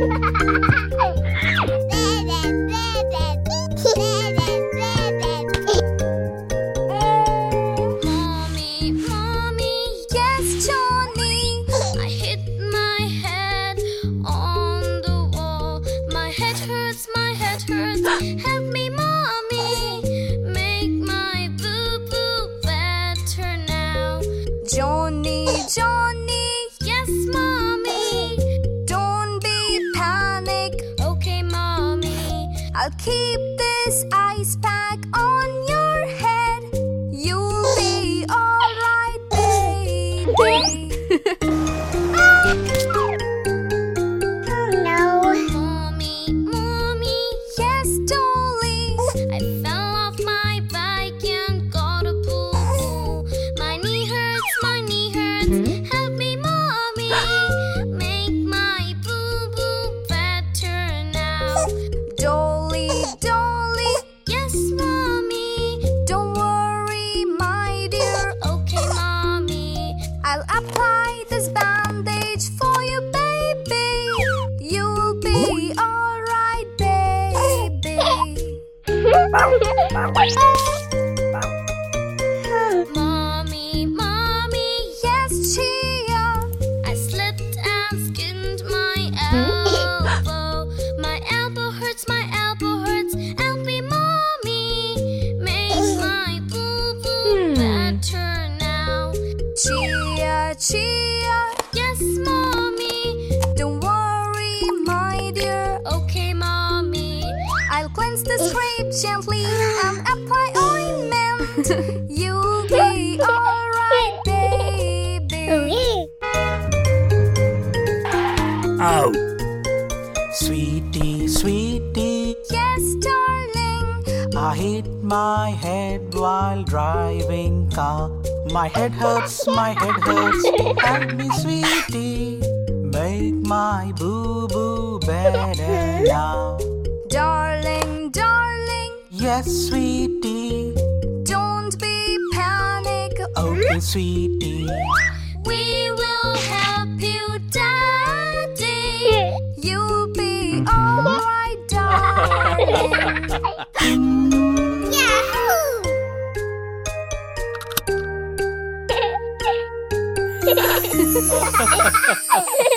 Mommy, mommy, yes, Johnny. I keep this ice pack on your Dolly, dolly, yes, mommy. Don't worry, my dear. Okay, mommy. I'll apply this bandage for you, baby. You'll be alright, baby. I'll the scrape gently um, and apply ointment. You'll be alright, baby. Oh. Sweetie, sweetie, Yes, darling. I hit my head while driving car. My head hurts, my head hurts. Help me, sweetie. Make my boo boo better now yes, sweetie. Don't be panic. Okay, sweetie. We will help you, Daddy. You'll be mm-hmm. alright, darling. Yahoo!